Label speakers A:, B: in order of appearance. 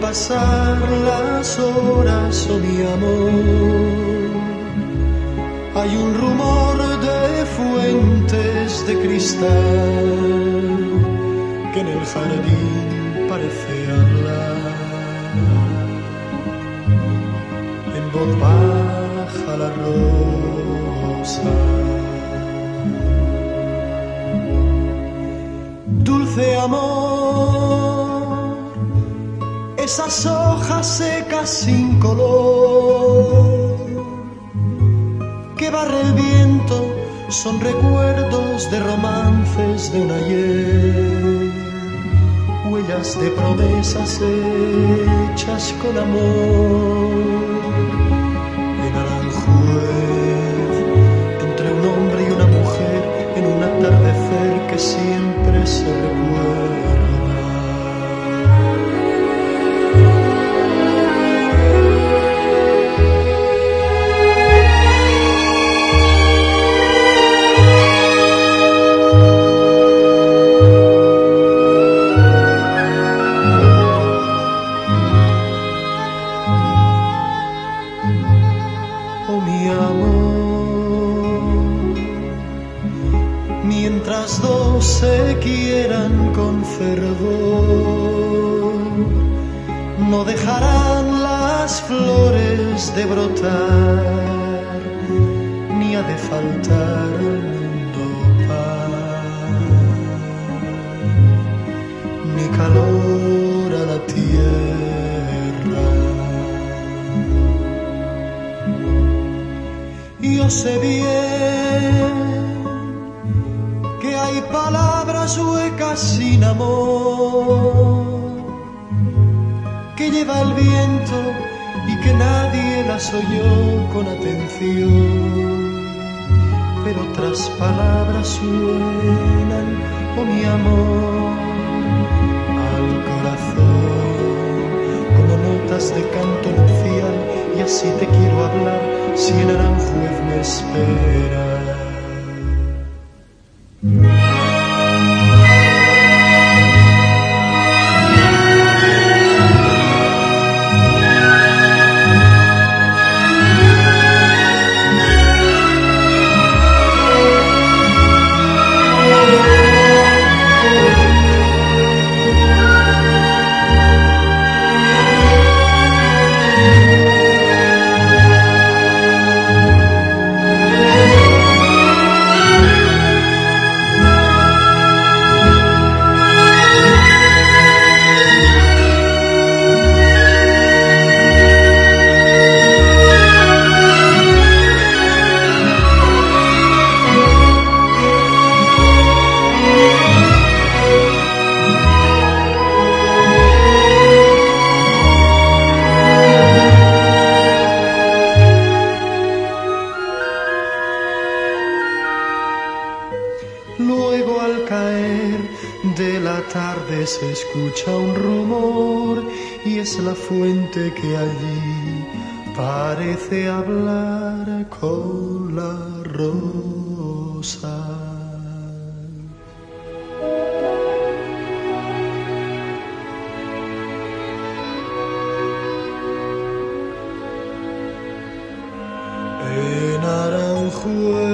A: Pasar las horas, oh mi amor, hay un rumor de fuentes de cristal que en el jardín parece hablar. En voz baja la rosa. Dulce amor esas hojas secas sin color que barre el viento son recuerdos de romances de un ayer, huellas de promesas hechas con amor. De brotar, ni ha de faltar al mundo ni calor a la tierra. Yo sé bien que hay palabras huecas sin amor que lleva el viento y que nadie las oyó con atención. Pero otras palabras suenan, oh mi amor, al corazón, como notas de canto nupcial, y así te quiero hablar si el Aranjuez me Luego al caer de la tarde se escucha un rumor y es la fuente que allí parece hablar con la rosa. En Aranjuez